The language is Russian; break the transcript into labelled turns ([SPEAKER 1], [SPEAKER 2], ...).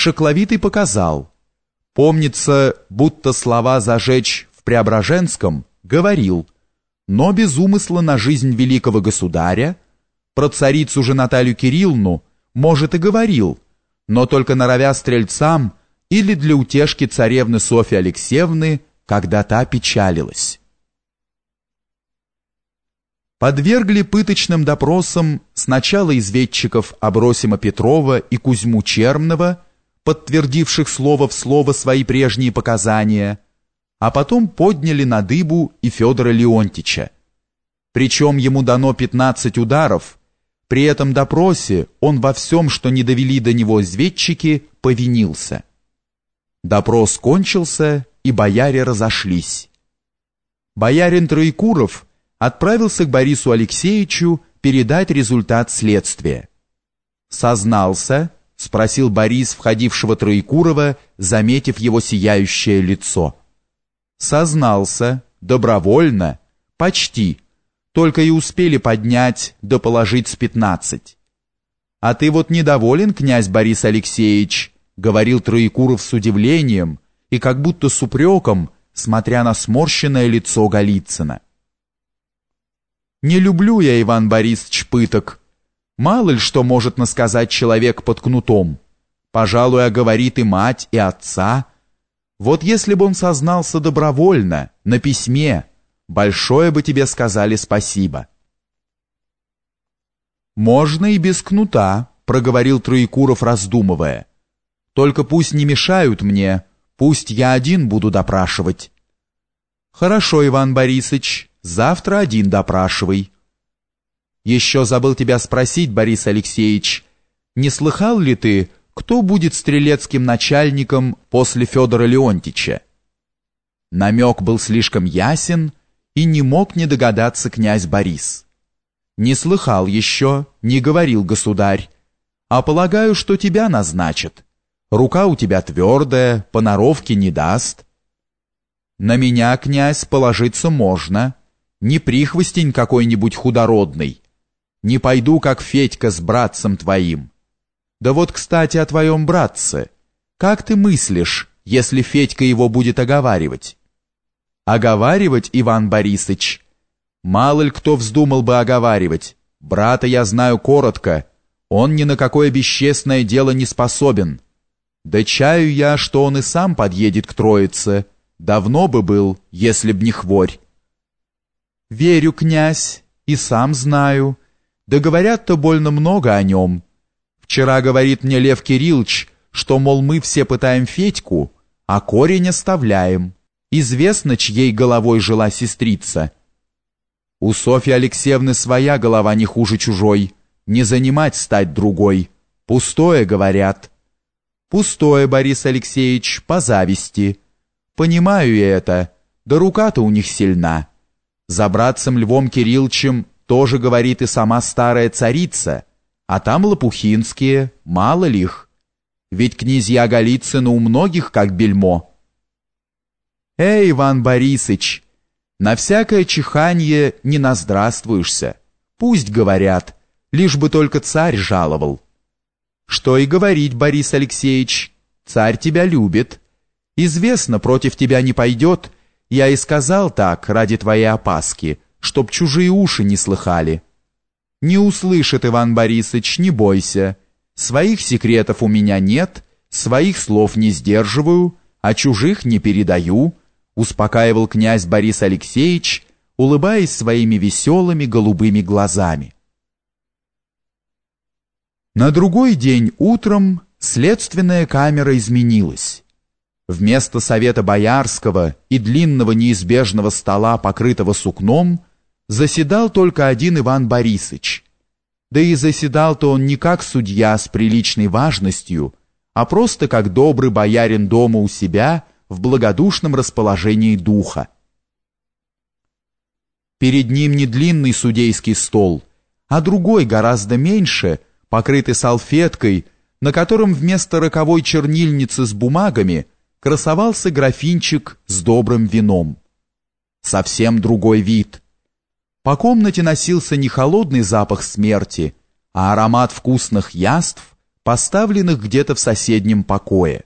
[SPEAKER 1] Шокловитый показал. Помнится, будто слова «зажечь» в Преображенском говорил, но без умысла на жизнь великого государя, про царицу же Наталью Кирилловну, может, и говорил, но только норовя стрельцам или для утешки царевны Софьи Алексеевны, когда та печалилась. Подвергли пыточным допросам сначала изведчиков Абросима Петрова и Кузьму Чермного, подтвердивших слово в слово свои прежние показания, а потом подняли на дыбу и Федора Леонтича. Причем ему дано 15 ударов, при этом допросе он во всем, что не довели до него изведчики, повинился. Допрос кончился, и бояре разошлись. Боярин Троекуров отправился к Борису Алексеевичу передать результат следствия. «Сознался?» — спросил Борис, входившего Троекурова, заметив его сияющее лицо. «Сознался. Добровольно. Почти» только и успели поднять да положить с пятнадцать. «А ты вот недоволен, князь Борис Алексеевич?» — говорил Троекуров с удивлением и как будто с упреком, смотря на сморщенное лицо Голицына. «Не люблю я, Иван Борисович, пыток. Мало ли что может насказать человек под кнутом. Пожалуй, оговорит и мать, и отца. Вот если бы он сознался добровольно, на письме, большое бы тебе сказали спасибо. «Можно и без кнута», — проговорил Троекуров, раздумывая. «Только пусть не мешают мне, пусть я один буду допрашивать». «Хорошо, Иван Борисович, завтра один допрашивай». «Еще забыл тебя спросить, Борис Алексеевич, не слыхал ли ты, кто будет стрелецким начальником после Федора Леонтича?» Намек был слишком ясен, и не мог не догадаться князь Борис. «Не слыхал еще, не говорил государь, а полагаю, что тебя назначат. Рука у тебя твердая, поноровки не даст». «На меня, князь, положиться можно, не прихвостень какой-нибудь худородный. Не пойду, как Федька с братцем твоим. Да вот, кстати, о твоем братце. Как ты мыслишь, если Федька его будет оговаривать?» Оговаривать, Иван Борисович? Мало ли кто вздумал бы оговаривать. Брата я знаю коротко. Он ни на какое бесчестное дело не способен. Да чаю я, что он и сам подъедет к Троице. Давно бы был, если б не хворь. Верю, князь, и сам знаю. Да говорят-то больно много о нем. Вчера говорит мне Лев Кириллович, что, мол, мы все пытаем Федьку, а корень оставляем. Известно, чьей головой жила сестрица. У Софьи Алексеевны своя голова не хуже чужой. Не занимать стать другой. Пустое, говорят. Пустое, Борис Алексеевич, по зависти. Понимаю я это, да рука-то у них сильна. За братцем Львом Кирилловичем тоже говорит и сама старая царица, а там лопухинские, мало ли их. Ведь князья Голицыны у многих как бельмо. «Эй, Иван Борисыч, на всякое чиханье не наздравствуешься. Пусть говорят, лишь бы только царь жаловал». «Что и говорить, Борис Алексеевич, царь тебя любит. Известно, против тебя не пойдет. Я и сказал так, ради твоей опаски, чтоб чужие уши не слыхали». «Не услышит Иван Борисович, не бойся. Своих секретов у меня нет, своих слов не сдерживаю, а чужих не передаю» успокаивал князь Борис Алексеевич, улыбаясь своими веселыми голубыми глазами. На другой день утром следственная камера изменилась. Вместо совета боярского и длинного неизбежного стола, покрытого сукном, заседал только один Иван Борисович. Да и заседал-то он не как судья с приличной важностью, а просто как добрый боярин дома у себя в благодушном расположении духа. Перед ним не длинный судейский стол, а другой гораздо меньше, покрытый салфеткой, на котором вместо роковой чернильницы с бумагами красовался графинчик с добрым вином. Совсем другой вид. По комнате носился не холодный запах смерти, а аромат вкусных яств, поставленных где-то в соседнем покое.